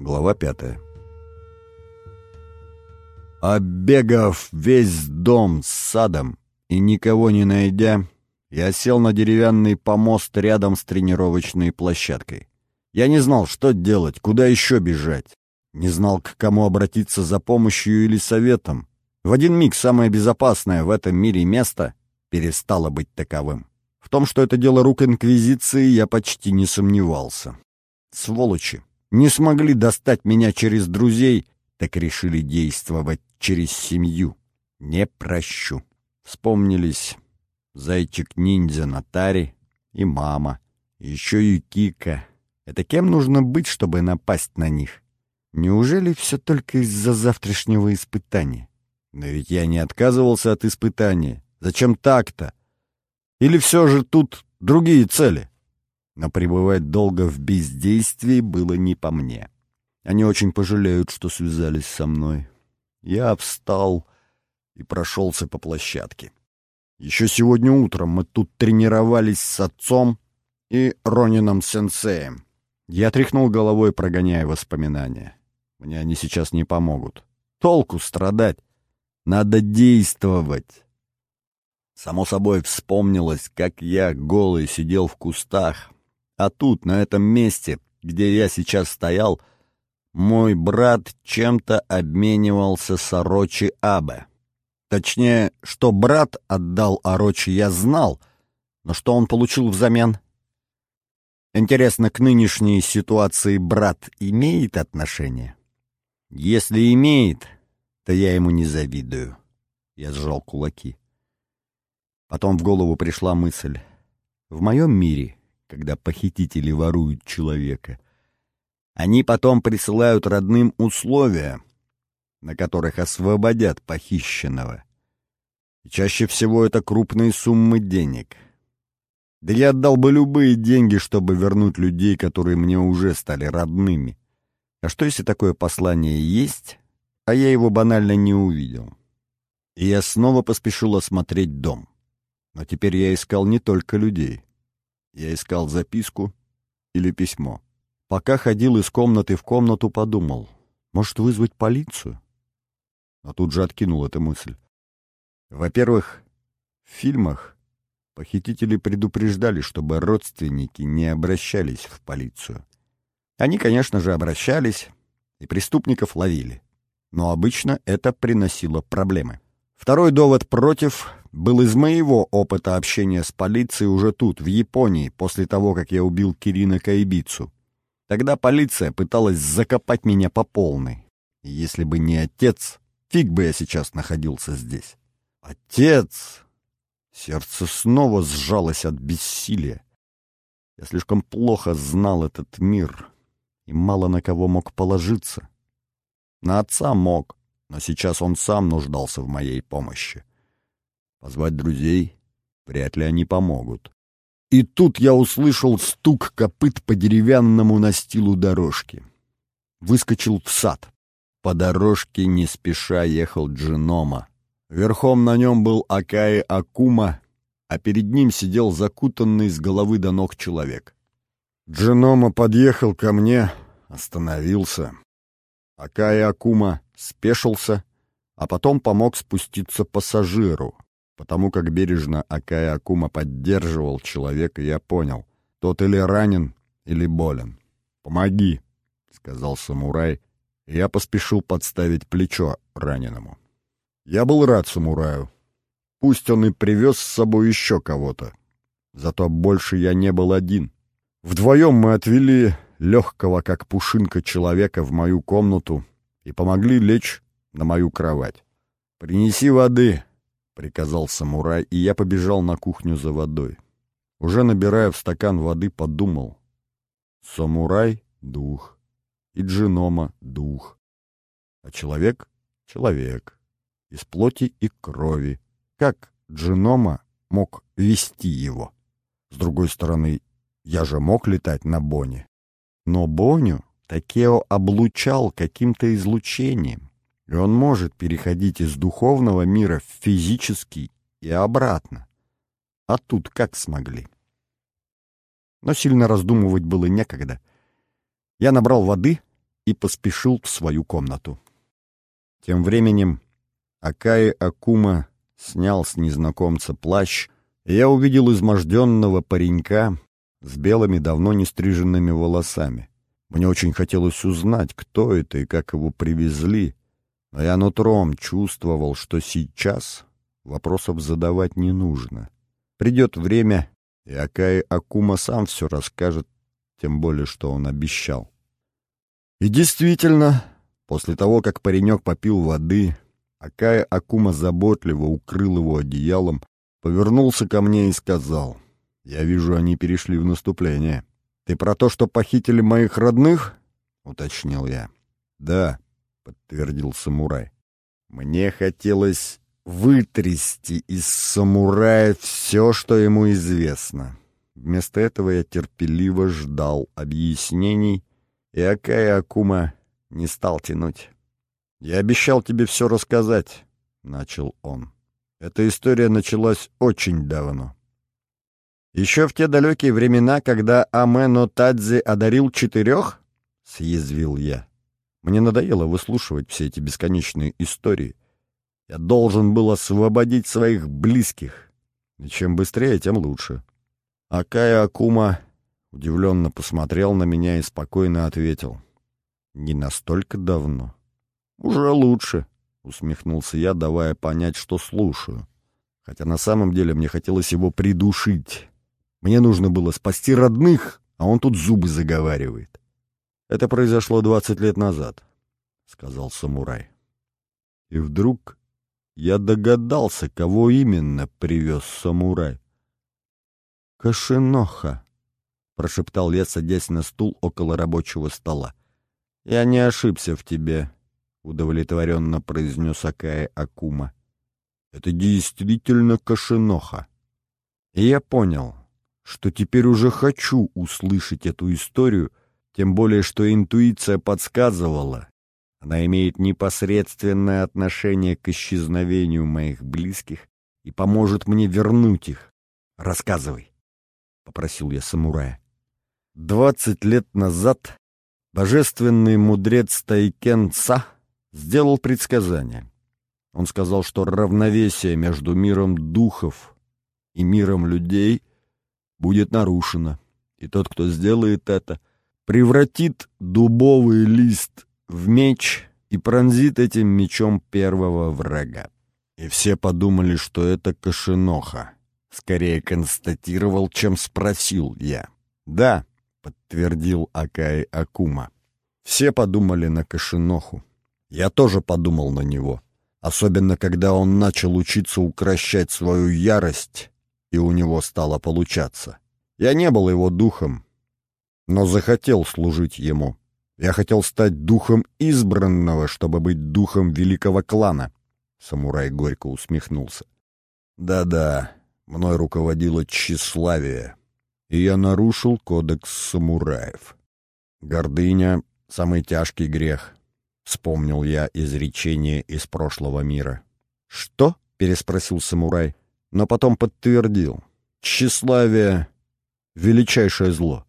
Глава пятая. Оббегав весь дом с садом и никого не найдя, я сел на деревянный помост рядом с тренировочной площадкой. Я не знал, что делать, куда еще бежать. Не знал, к кому обратиться за помощью или советом. В один миг самое безопасное в этом мире место перестало быть таковым. В том, что это дело рук Инквизиции, я почти не сомневался. Сволочи не смогли достать меня через друзей, так решили действовать через семью. Не прощу. Вспомнились зайчик-ниндзя Натари и мама, еще и Кика. Это кем нужно быть, чтобы напасть на них? Неужели все только из-за завтрашнего испытания? Но ведь я не отказывался от испытания. Зачем так-то? Или все же тут другие цели? Но пребывать долго в бездействии было не по мне. Они очень пожалеют, что связались со мной. Я встал и прошелся по площадке. Еще сегодня утром мы тут тренировались с отцом и Ронином Сенсеем. Я тряхнул головой, прогоняя воспоминания. Мне они сейчас не помогут. Толку страдать. Надо действовать. Само собой вспомнилось, как я голый сидел в кустах, а тут, на этом месте, где я сейчас стоял, мой брат чем-то обменивался с Орочи Абе. Точнее, что брат отдал Орочи, я знал, но что он получил взамен? Интересно, к нынешней ситуации брат имеет отношение? Если имеет, то я ему не завидую. Я сжал кулаки. Потом в голову пришла мысль. В моем мире, когда похитители воруют человека, они потом присылают родным условия, на которых освободят похищенного. И чаще всего это крупные суммы денег. Да я отдал бы любые деньги, чтобы вернуть людей, которые мне уже стали родными. А что, если такое послание есть, а я его банально не увидел? И я снова поспешил осмотреть дом. Но теперь я искал не только людей. Я искал записку или письмо. Пока ходил из комнаты в комнату, подумал, может вызвать полицию? Но тут же откинул эту мысль. Во-первых, в фильмах похитители предупреждали, чтобы родственники не обращались в полицию. Они, конечно же, обращались и преступников ловили. Но обычно это приносило проблемы. Второй довод против был из моего опыта общения с полицией уже тут, в Японии, после того, как я убил Кирина Кайбицу. Тогда полиция пыталась закопать меня по полной. Если бы не отец, фиг бы я сейчас находился здесь. Отец! Сердце снова сжалось от бессилия. Я слишком плохо знал этот мир и мало на кого мог положиться. На отца мог, но сейчас он сам нуждался в моей помощи. Позвать друзей? Вряд ли они помогут. И тут я услышал стук копыт по деревянному настилу дорожки. Выскочил в сад. По дорожке не спеша ехал Джинома. Верхом на нем был Акаи Акума, а перед ним сидел закутанный с головы до ног человек. Джинома подъехал ко мне, остановился. Акаи Акума спешился, а потом помог спуститься пассажиру. Потому как бережно Акая Акума поддерживал человека, я понял, тот или ранен, или болен. «Помоги», — сказал самурай, и я поспешил подставить плечо раненому. Я был рад самураю. Пусть он и привез с собой еще кого-то. Зато больше я не был один. Вдвоем мы отвели легкого, как пушинка, человека в мою комнату и помогли лечь на мою кровать. «Принеси воды», — приказал самурай, и я побежал на кухню за водой. Уже набирая в стакан воды, подумал. Самурай — дух, и джинома — дух, а человек — человек, из плоти и крови. Как джинома мог вести его? С другой стороны, я же мог летать на Боне. Но Боню Такео облучал каким-то излучением, и он может переходить из духовного мира в физический и обратно. А тут как смогли? Но сильно раздумывать было некогда. Я набрал воды и поспешил в свою комнату. Тем временем Акаи Акума снял с незнакомца плащ, и я увидел изможденного паренька с белыми давно не стриженными волосами. Мне очень хотелось узнать, кто это и как его привезли, но я нутром чувствовал, что сейчас вопросов задавать не нужно. Придет время, и Акаи Акума сам все расскажет, тем более, что он обещал. И действительно, после того, как паренек попил воды, Акая Акума заботливо укрыл его одеялом, повернулся ко мне и сказал, «Я вижу, они перешли в наступление. Ты про то, что похитили моих родных?» — уточнил я. «Да», — подтвердил самурай. «Мне хотелось вытрясти из самурая все, что ему известно. Вместо этого я терпеливо ждал объяснений, и Акая Акума не стал тянуть. «Я обещал тебе все рассказать», — начал он. «Эта история началась очень давно. Еще в те далекие времена, когда Амено Тадзи одарил четырех?» — съязвил я. Мне надоело выслушивать все эти бесконечные истории. Я должен был освободить своих близких. И чем быстрее, тем лучше. Акая Акума удивленно посмотрел на меня и спокойно ответил. «Не настолько давно». «Уже лучше», — усмехнулся я, давая понять, что слушаю. Хотя на самом деле мне хотелось его придушить. Мне нужно было спасти родных, а он тут зубы заговаривает. «Это произошло двадцать лет назад», — сказал самурай. И вдруг я догадался, кого именно привез самурай. «Кашиноха», — прошептал я, садясь на стул около рабочего стола. «Я не ошибся в тебе», — удовлетворенно произнес Акая Акума. «Это действительно кошеноха». И я понял, что теперь уже хочу услышать эту историю, тем более что интуиция подсказывала. Она имеет непосредственное отношение к исчезновению моих близких и поможет мне вернуть их. Рассказывай, — попросил я самурая. Двадцать лет назад божественный мудрец Тайкен Ца сделал предсказание. Он сказал, что равновесие между миром духов и миром людей будет нарушено, и тот, кто сделает это, превратит дубовый лист в меч и пронзит этим мечом первого врага. И все подумали, что это Кашиноха. Скорее констатировал, чем спросил я. «Да», — подтвердил Акай Акума. Все подумали на Кашиноху. Я тоже подумал на него, особенно когда он начал учиться укращать свою ярость, и у него стало получаться. Я не был его духом, но захотел служить ему. Я хотел стать духом избранного, чтобы быть духом великого клана. Самурай горько усмехнулся. Да-да, мной руководило тщеславие, и я нарушил кодекс самураев. Гордыня — самый тяжкий грех. — вспомнил я изречение из прошлого мира. «Что?» — переспросил самурай, но потом подтвердил. «Тщеславие — величайшее зло.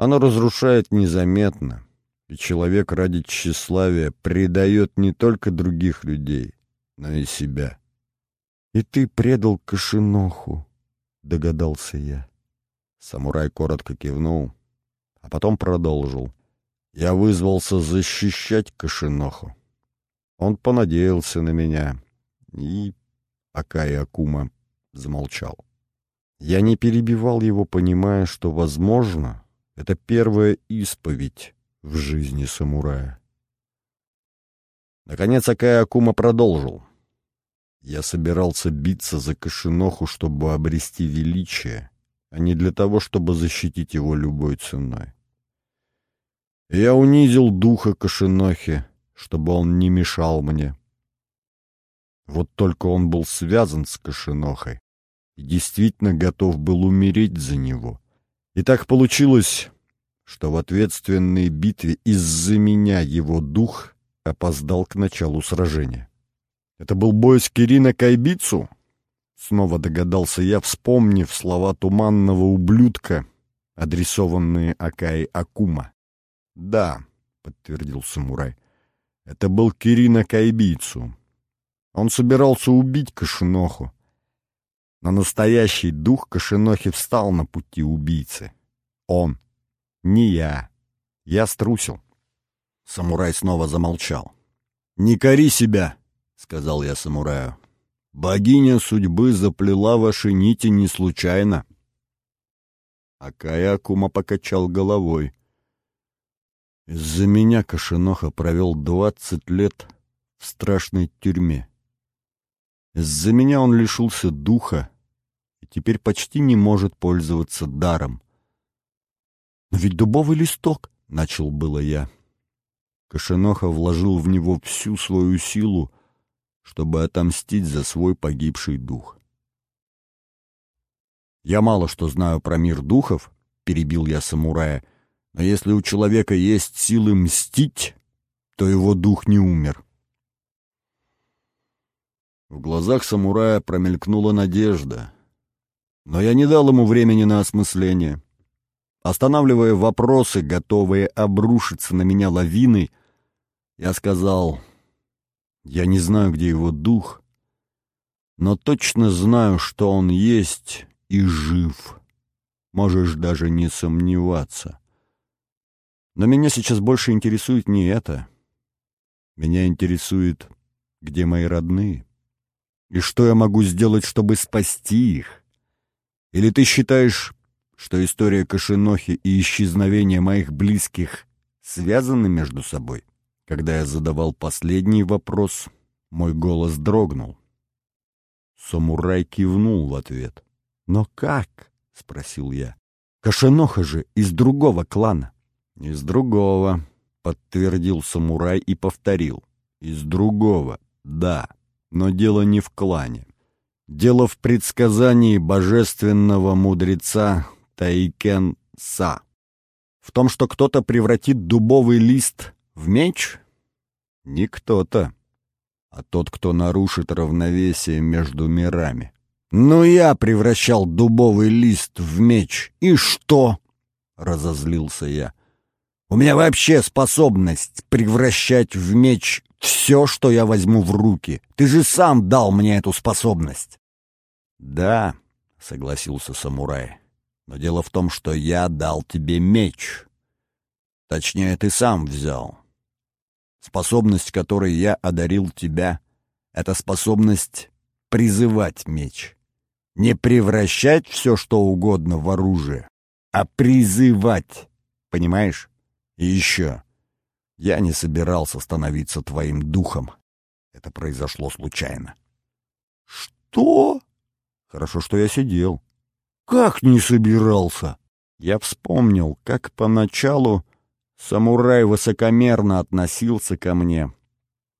Оно разрушает незаметно, и человек ради тщеславия предает не только других людей, но и себя». «И ты предал Кашиноху», — догадался я. Самурай коротко кивнул, а потом продолжил. Я вызвался защищать Кашиноху. Он понадеялся на меня, и Акай Акума замолчал. Я не перебивал его, понимая, что, возможно, это первая исповедь в жизни самурая. Наконец Акай Акума продолжил. Я собирался биться за Кашиноху, чтобы обрести величие, а не для того, чтобы защитить его любой ценой. Я унизил духа Кашинохи, чтобы он не мешал мне. Вот только он был связан с Кашинохой и действительно готов был умереть за него. И так получилось, что в ответственной битве из-за меня его дух опоздал к началу сражения. Это был бой с Кирина Кайбицу? Снова догадался я, вспомнив слова туманного ублюдка, адресованные Акаи Акума. Да, — подтвердил самурай. «Это был Кирина Кайбийцу. Он собирался убить Кашиноху. Но настоящий дух Кашинохи встал на пути убийцы. Он, не я. Я струсил». Самурай снова замолчал. «Не кори себя», — сказал я самураю. «Богиня судьбы заплела ваши нити не случайно». Акая Акума покачал головой. Из-за меня Кашиноха провел двадцать лет в страшной тюрьме. Из-за меня он лишился духа и теперь почти не может пользоваться даром. «Но ведь дубовый листок!» — начал было я. Кашиноха вложил в него всю свою силу, чтобы отомстить за свой погибший дух. «Я мало что знаю про мир духов», — перебил я самурая, — но если у человека есть силы мстить, то его дух не умер. В глазах самурая промелькнула надежда. Но я не дал ему времени на осмысление. Останавливая вопросы, готовые обрушиться на меня лавиной, я сказал, я не знаю, где его дух, но точно знаю, что он есть и жив. Можешь даже не сомневаться. Но меня сейчас больше интересует не это. Меня интересует, где мои родные. И что я могу сделать, чтобы спасти их? Или ты считаешь, что история Кашинохи и исчезновение моих близких связаны между собой? Когда я задавал последний вопрос, мой голос дрогнул. Самурай кивнул в ответ. «Но как?» — спросил я. «Кашиноха же из другого клана». «Из другого», — подтвердил самурай и повторил. «Из другого, да, но дело не в клане. Дело в предсказании божественного мудреца Тайкен-Са. В том, что кто-то превратит дубовый лист в меч? Не кто-то, а тот, кто нарушит равновесие между мирами. «Ну я превращал дубовый лист в меч, и что?» — разозлился я. У меня вообще способность превращать в меч все, что я возьму в руки. Ты же сам дал мне эту способность. Да, согласился самурай. Но дело в том, что я дал тебе меч. Точнее, ты сам взял. Способность, которой я одарил тебя, — это способность призывать меч. Не превращать все, что угодно в оружие, а призывать. Понимаешь? И еще, я не собирался становиться твоим духом. Это произошло случайно. Что? Хорошо, что я сидел. Как не собирался? Я вспомнил, как поначалу самурай высокомерно относился ко мне,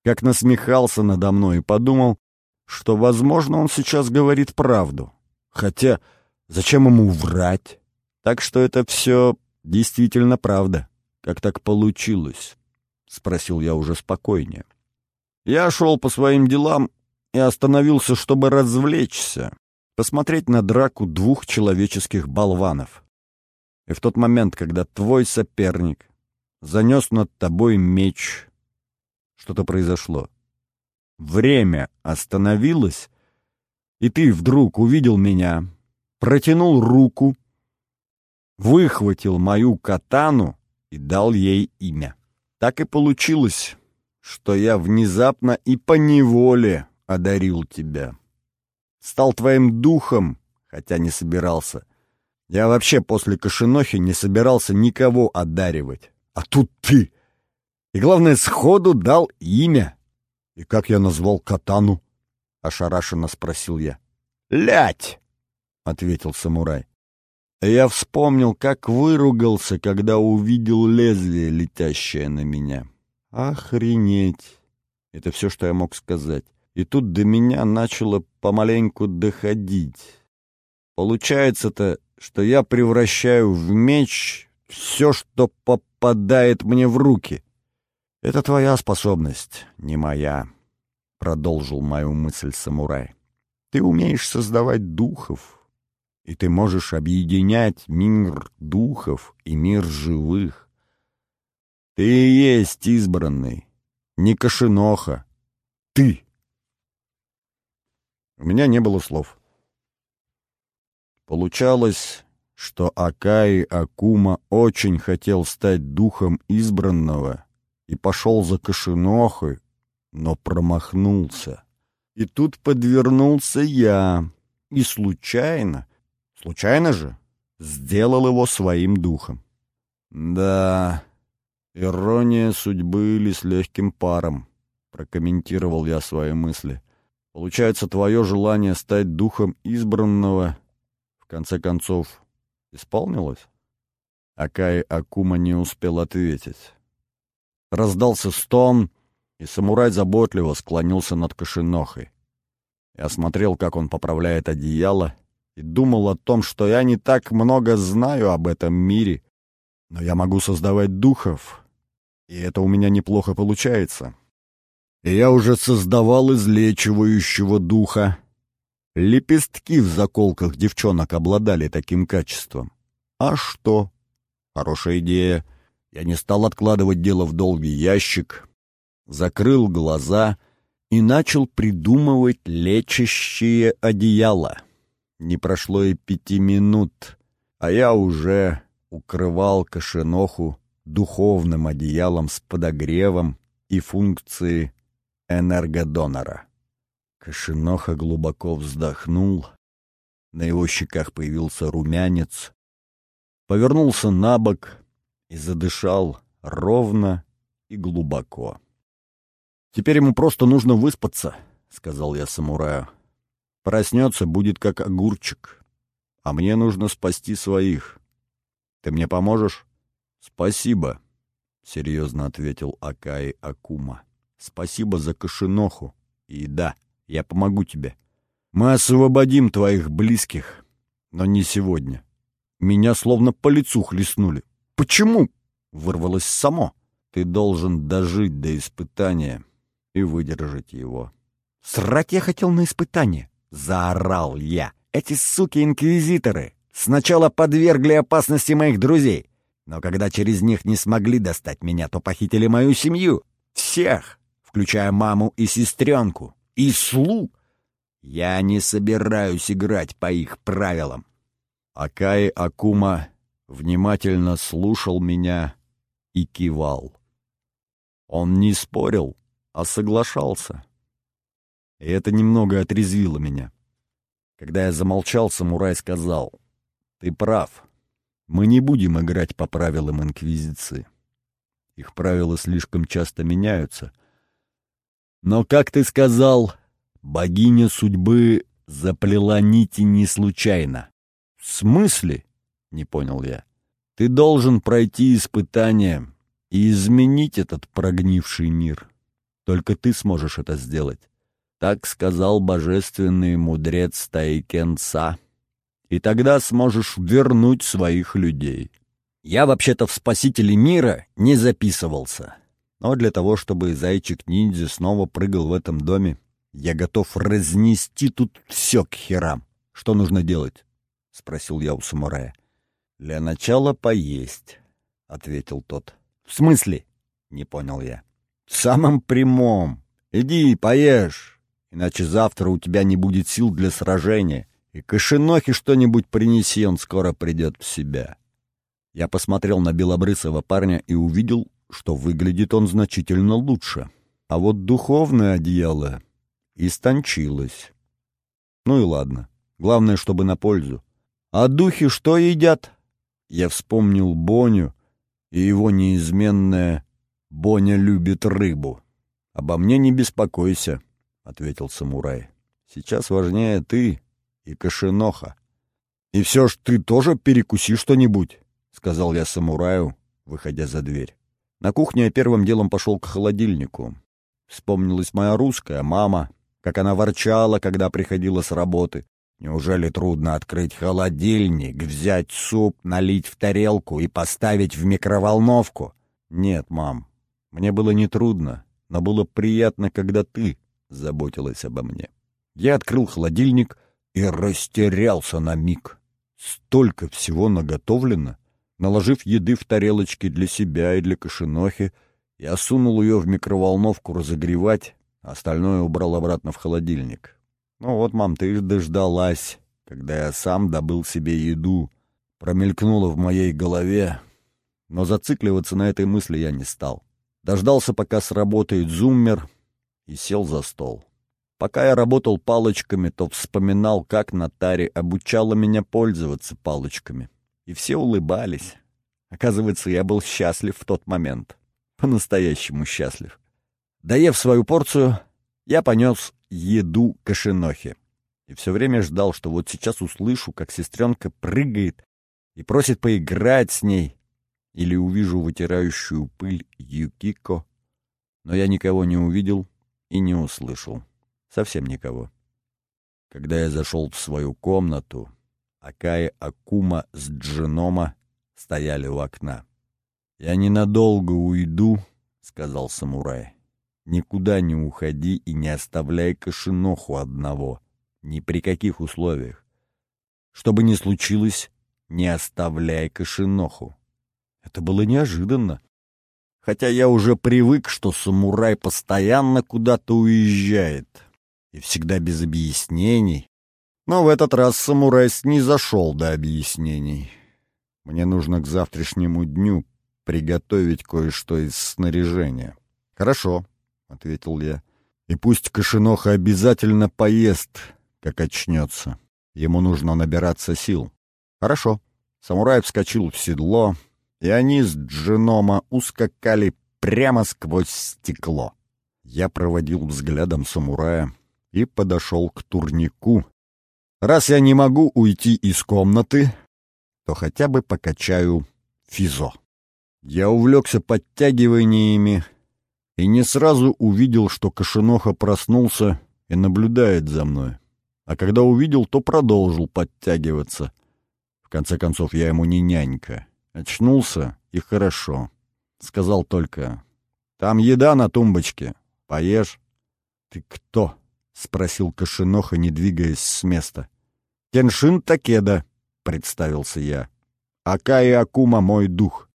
как насмехался надо мной и подумал, что, возможно, он сейчас говорит правду. Хотя зачем ему врать? Так что это все действительно правда. Как так получилось? Спросил я уже спокойнее. Я шел по своим делам и остановился, чтобы развлечься, посмотреть на драку двух человеческих болванов. И в тот момент, когда твой соперник занес над тобой меч, что-то произошло. Время остановилось, и ты вдруг увидел меня, протянул руку, выхватил мою катану и дал ей имя. Так и получилось, что я внезапно и по неволе одарил тебя. Стал твоим духом, хотя не собирался. Я вообще после Кошенохи не собирался никого одаривать. А тут ты. И главное, сходу дал имя. И как я назвал катану? Ошарашенно спросил я. «Лять!» — ответил самурай. Я вспомнил, как выругался, когда увидел лезвие, летящее на меня. Охренеть! Это все, что я мог сказать. И тут до меня начало помаленьку доходить. Получается-то, что я превращаю в меч все, что попадает мне в руки. Это твоя способность, не моя, — продолжил мою мысль самурай. Ты умеешь создавать духов, и ты можешь объединять мир духов и мир живых. Ты и есть избранный, не Кошеноха. Ты. У меня не было слов. Получалось, что Акаи Акума очень хотел стать духом избранного и пошел за Кошенохой, но промахнулся. И тут подвернулся я, и случайно, случайно же, сделал его своим духом. Да, ирония судьбы или с легким паром, прокомментировал я свои мысли. Получается, твое желание стать духом избранного в конце концов исполнилось? Акай Акума не успел ответить. Раздался стон, и самурай заботливо склонился над Кошенохой. Я смотрел, как он поправляет одеяло, и думал о том, что я не так много знаю об этом мире, но я могу создавать духов, и это у меня неплохо получается. И я уже создавал излечивающего духа. Лепестки в заколках девчонок обладали таким качеством. А что? Хорошая идея. Я не стал откладывать дело в долгий ящик, закрыл глаза и начал придумывать лечащие одеяла. Не прошло и пяти минут, а я уже укрывал кошеноху духовным одеялом с подогревом и функцией энергодонора. Кошеноха глубоко вздохнул, на его щеках появился румянец, повернулся на бок и задышал ровно и глубоко. «Теперь ему просто нужно выспаться», — сказал я самураю. Проснется, будет как огурчик. А мне нужно спасти своих. Ты мне поможешь? Спасибо, — серьезно ответил Акаи Акума. Спасибо за кошеноху. И да, я помогу тебе. Мы освободим твоих близких, но не сегодня. Меня словно по лицу хлестнули. Почему? Вырвалось само. Ты должен дожить до испытания и выдержать его. Срать я хотел на испытание. Заорал я. Эти суки-инквизиторы сначала подвергли опасности моих друзей, но когда через них не смогли достать меня, то похитили мою семью. Всех, включая маму и сестренку, и слуг. Я не собираюсь играть по их правилам. Акаи Акума внимательно слушал меня и кивал. Он не спорил, а соглашался и это немного отрезвило меня. Когда я замолчал, самурай сказал, «Ты прав. Мы не будем играть по правилам Инквизиции. Их правила слишком часто меняются. Но, как ты сказал, богиня судьбы заплела нити не случайно. В смысле? Не понял я. Ты должен пройти испытание и изменить этот прогнивший мир. Только ты сможешь это сделать. Так сказал божественный мудрец Тайкенца. И тогда сможешь вернуть своих людей. Я вообще-то в «Спасители мира» не записывался. Но для того, чтобы зайчик-ниндзя снова прыгал в этом доме, я готов разнести тут все к херам. Что нужно делать? — спросил я у самурая. — Для начала поесть, — ответил тот. — В смысле? — не понял я. — В самом прямом. Иди, поешь, иначе завтра у тебя не будет сил для сражения. И Кошенохе что-нибудь принеси, он скоро придет в себя. Я посмотрел на белобрысого парня и увидел, что выглядит он значительно лучше. А вот духовное одеяло истончилось. Ну и ладно. Главное, чтобы на пользу. А духи что едят? Я вспомнил Боню и его неизменное «Боня любит рыбу». Обо мне не беспокойся. — ответил самурай. «Сейчас важнее ты и Кошеноха». «И все ж ты тоже перекуси что-нибудь», — сказал я самураю, выходя за дверь. На кухне я первым делом пошел к холодильнику. Вспомнилась моя русская мама, как она ворчала, когда приходила с работы. Неужели трудно открыть холодильник, взять суп, налить в тарелку и поставить в микроволновку? Нет, мам, мне было нетрудно, но было приятно, когда ты заботилась обо мне. Я открыл холодильник и растерялся на миг. Столько всего наготовлено. Наложив еды в тарелочки для себя и для кошенохи, я сунул ее в микроволновку разогревать, остальное убрал обратно в холодильник. Ну вот, мам, ты дождалась, когда я сам добыл себе еду. Промелькнуло в моей голове, но зацикливаться на этой мысли я не стал. Дождался, пока сработает зуммер, и сел за стол. Пока я работал палочками, то вспоминал, как Натари обучала меня пользоваться палочками. И все улыбались. Оказывается, я был счастлив в тот момент. По-настоящему счастлив. Доев свою порцию, я понес еду кошенохе. И все время ждал, что вот сейчас услышу, как сестренка прыгает и просит поиграть с ней, или увижу вытирающую пыль Юкико, но я никого не увидел и не услышал. Совсем никого. Когда я зашел в свою комнату, Акая Акума с Джинома стояли у окна. «Я ненадолго уйду», — сказал самурай. «Никуда не уходи и не оставляй Кашиноху одного. Ни при каких условиях. Что бы ни случилось, не оставляй Кашиноху». Это было неожиданно. Хотя я уже привык, что самурай постоянно куда-то уезжает и всегда без объяснений. Но в этот раз самурай снизошел до объяснений. Мне нужно к завтрашнему дню приготовить кое-что из снаряжения. «Хорошо», — ответил я. «И пусть Кошеноха обязательно поест, как очнется. Ему нужно набираться сил». «Хорошо». Самурай вскочил в седло, и они с Дженома ускакали прямо сквозь стекло. Я проводил взглядом самурая, и подошел к турнику. Раз я не могу уйти из комнаты, то хотя бы покачаю физо. Я увлекся подтягиваниями и не сразу увидел, что Кошеноха проснулся и наблюдает за мной. А когда увидел, то продолжил подтягиваться. В конце концов, я ему не нянька. Очнулся, и хорошо. Сказал только, «Там еда на тумбочке. Поешь». «Ты кто?» — спросил Кошеноха, не двигаясь с места. «Кеншин Такеда», — представился я. «Акаи Акума — мой дух».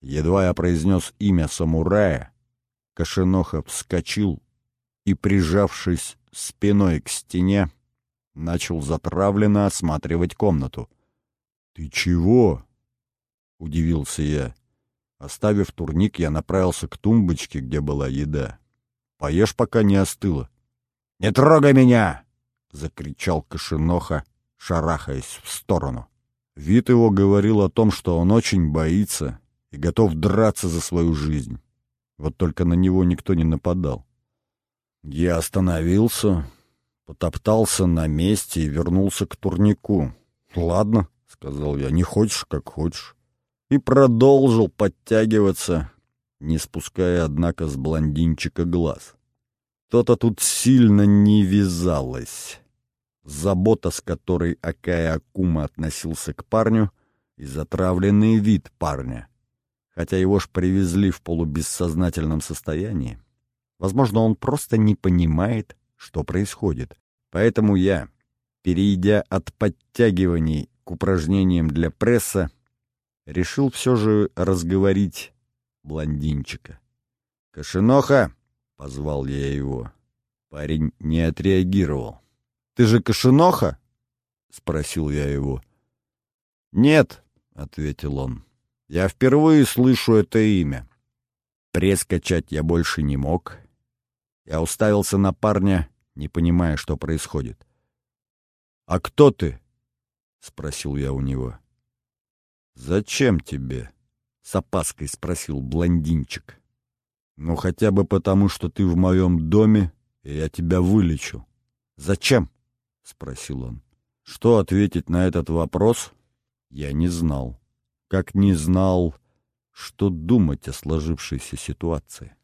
Едва я произнес имя самурая, Кошеноха вскочил и, прижавшись спиной к стене, начал затравленно осматривать комнату. «Ты чего?» — удивился я. Оставив турник, я направился к тумбочке, где была еда. «Поешь, пока не остыло». «Не трогай меня!» — закричал Кошеноха, шарахаясь в сторону. Вид его говорил о том, что он очень боится и готов драться за свою жизнь. Вот только на него никто не нападал. Я остановился, потоптался на месте и вернулся к турнику. «Ладно», — сказал я, — «не хочешь, как хочешь». И продолжил подтягиваться, не спуская, однако, с блондинчика глаз. То-то тут сильно не вязалось. Забота, с которой Акая Акума относился к парню, и затравленный вид парня. Хотя его ж привезли в полубессознательном состоянии. Возможно, он просто не понимает, что происходит. Поэтому я, перейдя от подтягиваний к упражнениям для пресса, решил все же разговорить блондинчика. «Кошеноха!» Позвал я его. Парень не отреагировал. «Ты же Кошеноха?» — спросил я его. «Нет», — ответил он. «Я впервые слышу это имя. Пресс качать я больше не мог. Я уставился на парня, не понимая, что происходит. «А кто ты?» — спросил я у него. «Зачем тебе?» — с опаской спросил блондинчик. Ну, хотя бы потому, что ты в моем доме, и я тебя вылечу. Зачем? — спросил он. Что ответить на этот вопрос, я не знал. Как не знал, что думать о сложившейся ситуации.